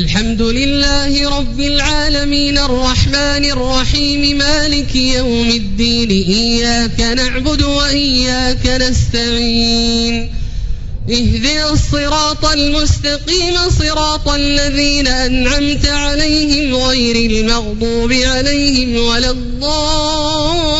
الحمد لله رب العالمين الرحمن الرحيم مالك يوم الدين إياك نعبد وإياك نستعين. اهدنا الصراط المستقيم صراط الذين أنعمت عليهم غير المغضوب عليهم ولا الضالين.